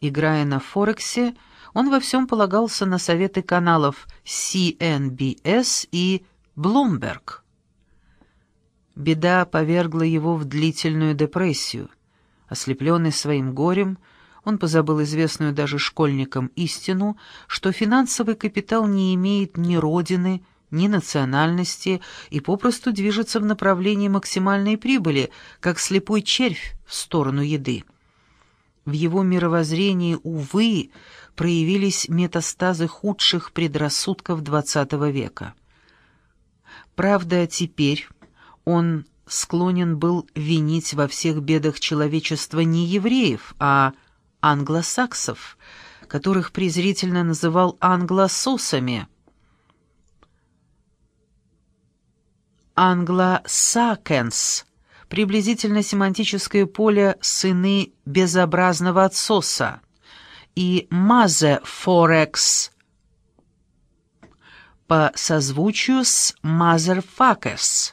Играя на Форексе, он во всем полагался на советы каналов CNBS и Bloomberg. Беда повергла его в длительную депрессию. Ослепленный своим горем, он позабыл известную даже школьникам истину, что финансовый капитал не имеет ни родины, ни национальности и попросту движется в направлении максимальной прибыли, как слепой червь в сторону еды. В его мировоззрении, увы, проявились метастазы худших предрассудков XX века. Правда, теперь он склонен был винить во всех бедах человечества не евреев, а англосаксов, которых презрительно называл англососами. Англосакенс — приблизительно семантическое поле «сыны безобразного отсоса» и «мазе форекс» по созвучию с «мазерфакес».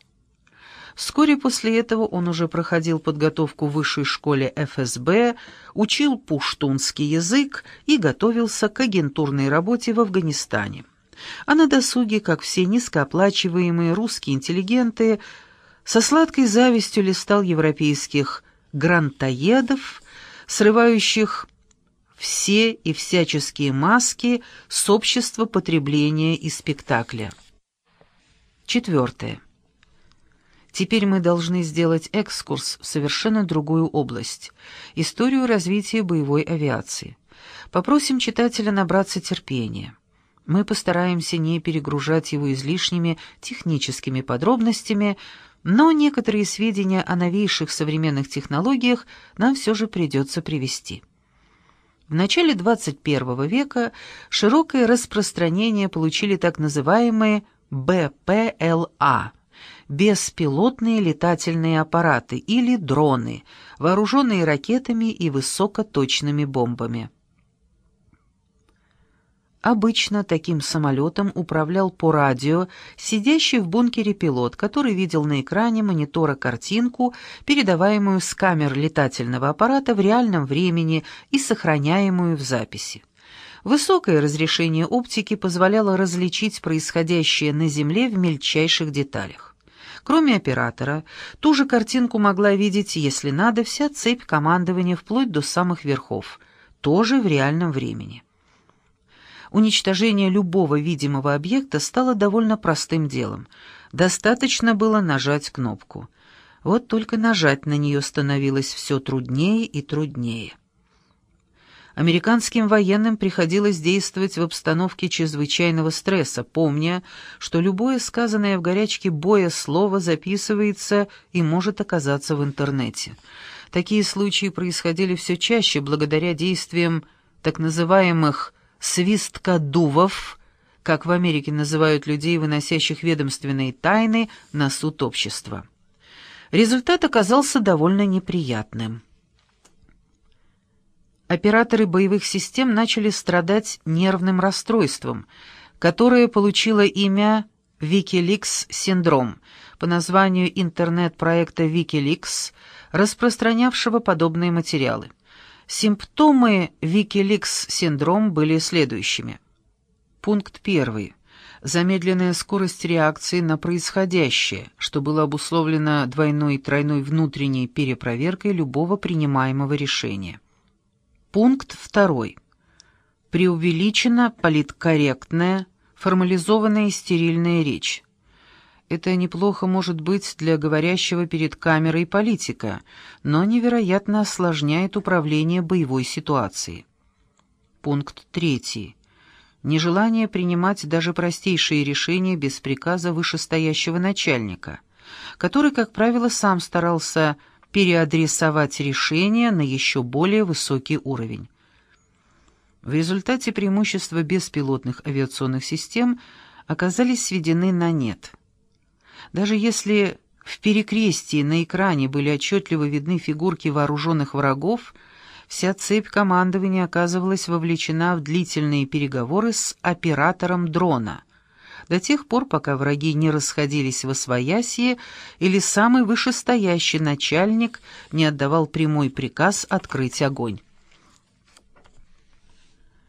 Вскоре после этого он уже проходил подготовку в высшей школе ФСБ, учил пуштунский язык и готовился к агентурной работе в Афганистане. А на досуге, как все низкооплачиваемые русские интеллигенты, со сладкой завистью листал европейских грантоедов, срывающих все и всяческие маски с общества потребления и спектакля. Четвертое. Теперь мы должны сделать экскурс в совершенно другую область – историю развития боевой авиации. Попросим читателя набраться терпения. Мы постараемся не перегружать его излишними техническими подробностями, но некоторые сведения о новейших современных технологиях нам все же придется привести. В начале 21 века широкое распространение получили так называемые БПЛА – беспилотные летательные аппараты или дроны, вооруженные ракетами и высокоточными бомбами. Обычно таким самолетом управлял по радио сидящий в бункере пилот, который видел на экране монитора картинку, передаваемую с камер летательного аппарата в реальном времени и сохраняемую в записи. Высокое разрешение оптики позволяло различить происходящее на Земле в мельчайших деталях. Кроме оператора, ту же картинку могла видеть, если надо, вся цепь командования вплоть до самых верхов, тоже в реальном времени. Уничтожение любого видимого объекта стало довольно простым делом. Достаточно было нажать кнопку. Вот только нажать на нее становилось все труднее и труднее. Американским военным приходилось действовать в обстановке чрезвычайного стресса, помня, что любое сказанное в горячке боя слово записывается и может оказаться в интернете. Такие случаи происходили все чаще благодаря действиям так называемых «свисткодувов», как в Америке называют людей, выносящих ведомственные тайны на суд общества. Результат оказался довольно неприятным операторы боевых систем начали страдать нервным расстройством, которое получило имя Wikileaks-синдром по названию интернет-проекта Wikileaks, распространявшего подобные материалы. Симптомы Wikileaks-синдром были следующими. Пункт первый. Замедленная скорость реакции на происходящее, что было обусловлено двойной и тройной внутренней перепроверкой любого принимаемого решения. Пункт второй. Преувеличена политкорректная, формализованная и стерильная речь. Это неплохо может быть для говорящего перед камерой политика, но невероятно осложняет управление боевой ситуацией. Пункт третий. Нежелание принимать даже простейшие решения без приказа вышестоящего начальника, который, как правило, сам старался переадресовать решение на еще более высокий уровень. В результате преимущества беспилотных авиационных систем оказались сведены на нет. Даже если в перекрестии на экране были отчетливо видны фигурки вооруженных врагов, вся цепь командования оказывалась вовлечена в длительные переговоры с оператором дрона – до тех пор, пока враги не расходились во своясье или самый вышестоящий начальник не отдавал прямой приказ открыть огонь.